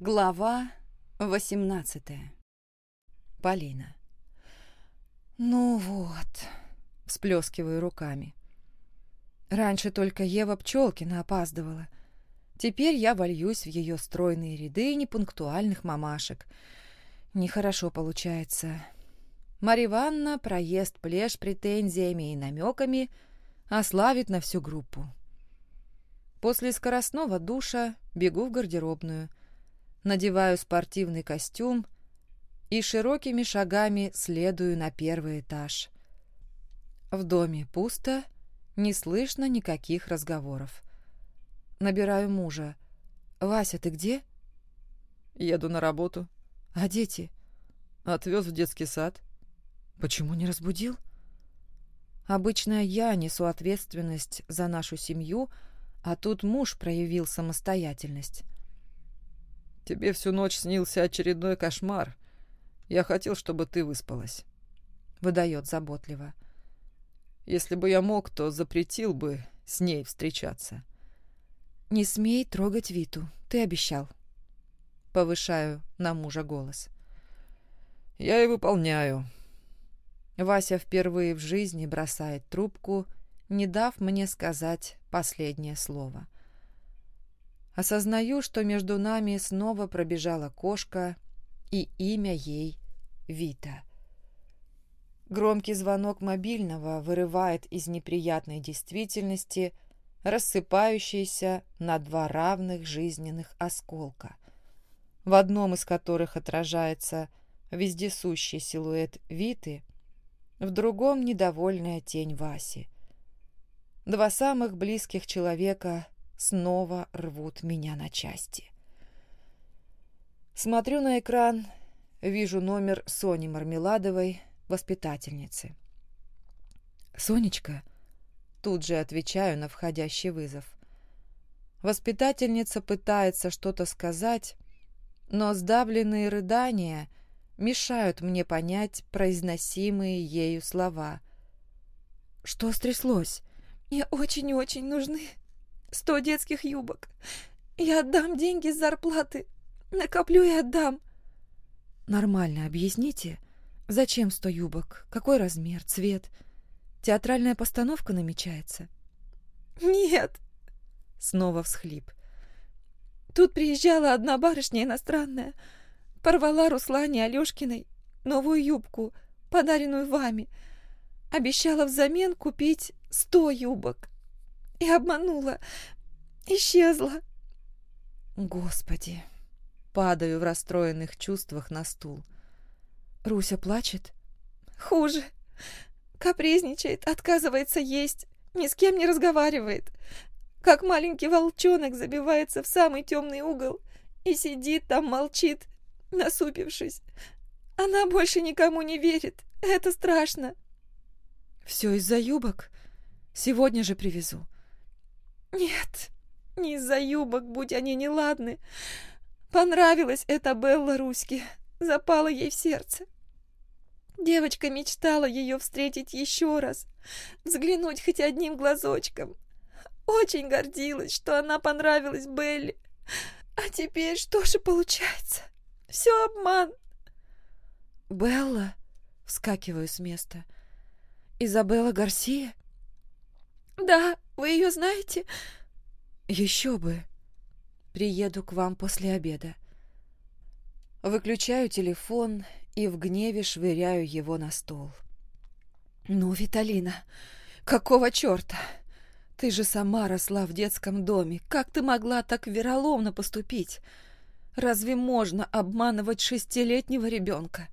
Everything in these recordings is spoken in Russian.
Глава 18 Полина «Ну вот», — всплескиваю руками. Раньше только Ева Пчелкина опаздывала. Теперь я вольюсь в ее стройные ряды непунктуальных мамашек. Нехорошо получается. Марья Ивановна проезд плешь претензиями и намеками ославит на всю группу. После скоростного душа бегу в гардеробную — надеваю спортивный костюм и широкими шагами следую на первый этаж. В доме пусто, не слышно никаких разговоров. Набираю мужа. «Вася, ты где?» «Еду на работу». «А дети?» «Отвез в детский сад». «Почему не разбудил?» «Обычно я несу ответственность за нашу семью, а тут муж проявил самостоятельность». Тебе всю ночь снился очередной кошмар. Я хотел, чтобы ты выспалась. Выдает заботливо. Если бы я мог, то запретил бы с ней встречаться. Не смей трогать Виту, ты обещал. Повышаю на мужа голос. Я и выполняю. Вася впервые в жизни бросает трубку, не дав мне сказать последнее слово. Осознаю, что между нами снова пробежала кошка, и имя ей Вита. Громкий звонок мобильного вырывает из неприятной действительности рассыпающийся на два равных жизненных осколка, в одном из которых отражается вездесущий силуэт Виты, в другом недовольная тень Васи. Два самых близких человека снова рвут меня на части. Смотрю на экран, вижу номер Сони Мармеладовой, воспитательницы. «Сонечка?» Тут же отвечаю на входящий вызов. Воспитательница пытается что-то сказать, но сдавленные рыдания мешают мне понять произносимые ею слова. «Что стряслось?» «Мне очень-очень нужны сто детских юбок. Я отдам деньги с зарплаты. Накоплю и отдам. Нормально объясните, зачем сто юбок, какой размер, цвет. Театральная постановка намечается? Нет. Снова всхлип. Тут приезжала одна барышня иностранная. Порвала Руслане Алешкиной новую юбку, подаренную вами. Обещала взамен купить сто юбок и обманула. Исчезла. Господи. Падаю в расстроенных чувствах на стул. Руся плачет? Хуже. Капризничает, отказывается есть, ни с кем не разговаривает. Как маленький волчонок забивается в самый темный угол и сидит там, молчит, насупившись. Она больше никому не верит. Это страшно. Все из-за юбок? Сегодня же привезу. Нет, не из-за юбок, будь они неладны. Понравилась эта Белла Руське, запала ей в сердце. Девочка мечтала ее встретить еще раз, взглянуть хоть одним глазочком. Очень гордилась, что она понравилась Белле. А теперь что же получается? Все обман. Белла, вскакиваю с места. Изабелла Гарсия? Да, вы ее знаете? Еще бы. Приеду к вам после обеда. Выключаю телефон и в гневе швыряю его на стол. Ну, Виталина, какого черта? Ты же сама росла в детском доме. Как ты могла так вероломно поступить? Разве можно обманывать шестилетнего ребенка?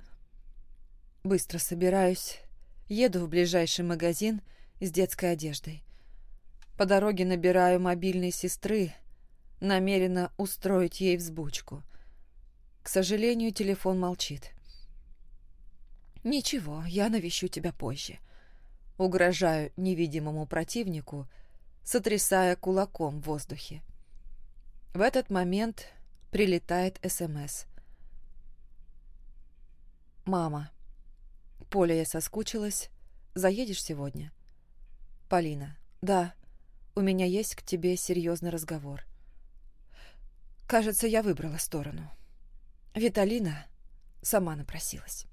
Быстро собираюсь, еду в ближайший магазин с детской одеждой. По дороге набираю мобильной сестры, намерена устроить ей взбучку. К сожалению, телефон молчит. «Ничего, я навещу тебя позже». Угрожаю невидимому противнику, сотрясая кулаком в воздухе. В этот момент прилетает СМС. «Мама, Поля, я соскучилась. Заедешь сегодня?» «Полина, да, у меня есть к тебе серьезный разговор. Кажется, я выбрала сторону. Виталина сама напросилась.